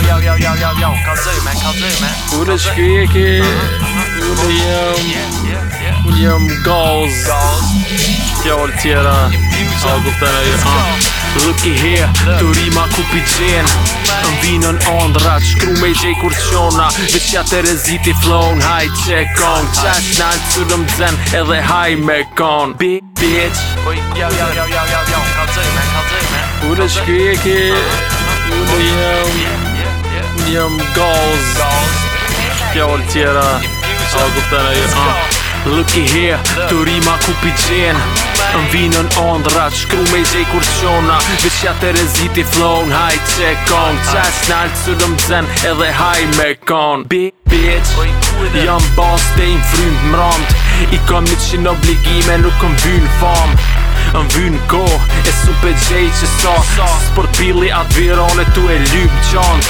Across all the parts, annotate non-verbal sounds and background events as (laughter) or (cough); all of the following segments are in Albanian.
yo yo yo yo yo yo Kazu man Kazu man Ure shkrieki Ure jem Ure jem Gauz Gauz Fjall tjera A guptene jo ha Looky here, të rima ku pi qenë Në vinën ondra, që shkru me i gjej kur qona Vec ja të reziti flown, haj që kong Qash në alë të dëm dzen, edhe haj me kon Bi, bitch Oj, jo, jo, jo, jo, jo, jo, kalëzëj me, kalëzëj me Ure shkri e ki, ure uh-huh jëmë goals Shkjoll tjera A o guptena jë uh. Looky here, të rima ku pi gjenë Në vinën ondra, shkru me i gjej kur qona Vishja të reziti flown, haj që kong Qas nalë të dëmë zen, edhe haj me kon Big bitch, jam boss, te im frynd mrand I kam një qin obligime, nuk kom vyn famë Në vynë ko, e supe gjej që sa Sport pili atë virone, tu e lybë qan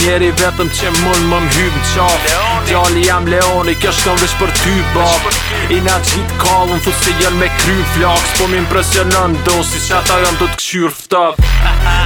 Njeri vetëm që mund më m'hybë qan Djali jam leoni, kjo shkon vesh për ty bab I na gjitë kalën, fu se jën me kry flaks Po m'impresionën do, si që ata jën të të këshyrë ftaf (laughs) Ha ha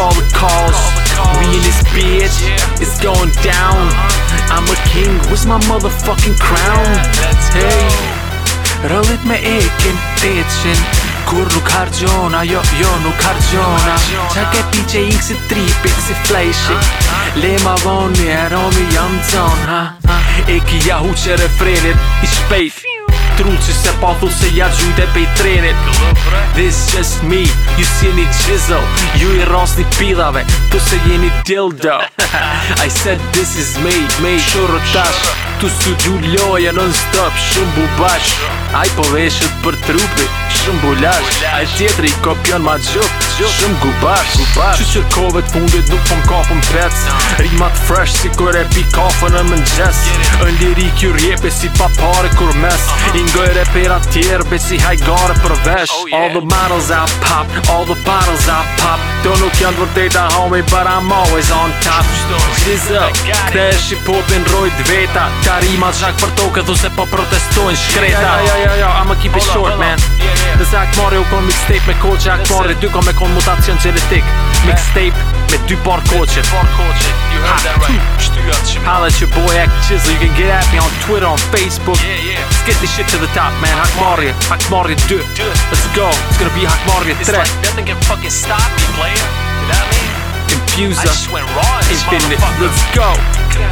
going down I'm a king, with my motherfucking crown? Let's Hey, rëllit me ikin, teqin Kur nuk hargjona, jo, jo, nuk hargjona Qa ke pi që si tripit, si flejshi Le ma voni, e romi jam zon, ha Iki jahu që refrenit, i shpejt true Që se pathu se ja gjujte pej trenit This just me, you see me chisel Ju i ras një pidave, tu se jeni dildo (laughs) I said this is me, me shoro tash Tu studiu loja non stop, shumë bubash Ai po veshët për trupi, shumë bulash A i tjetëri kopion ma gjup, Shumë gubash, gubash Që qërë kove të fundit nuk po m'ka po Rimat fresh si kur e pi kafe në mëngjes Ën liri kjo rjepe si pa pare kur mes Ingoj repera tjerë be si hajgare për vesh oh, All the models I pop, all the bottles I pop Do nuk janë vërdejt a homi but I'm always on top is up, kte e shqipopin rojt veta Ta rimat shak për toke dhu se po protestojnë shkreta Ja ja ja ja, I'ma keep it short man Yeah Q kon mixtape me koqe aktore Duke kon me kon mutacion gjenetik Mixtape me dy bar koqe Holla at your boy Act Chisel You can get at me on Twitter, on Facebook yeah, yeah. Let's get this shit to the top man Hakmarje, do it. Let's go, it's gonna be Mario. 3 like nothing can fucking stop me player You know what I mean? Infuser, I just went raw Let's go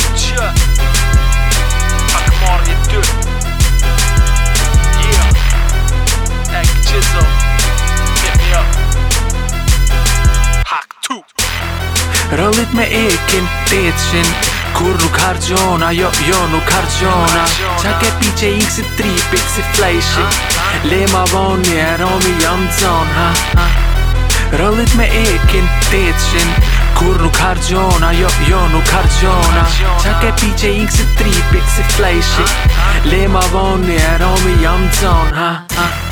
Bëllit me ikin, teqin Kur nuk hargjona, jo, jo nuk hargjona Qa ke pi që ikë si tripit, si flejshi Le ma von një romi jam zon, ha, ha me ikin, teqin Kur nuk hargjona, jo, jo nuk hargjona Qa ke pi që ikë si tripit, si flejshi Le ma von një romi jam zon, ha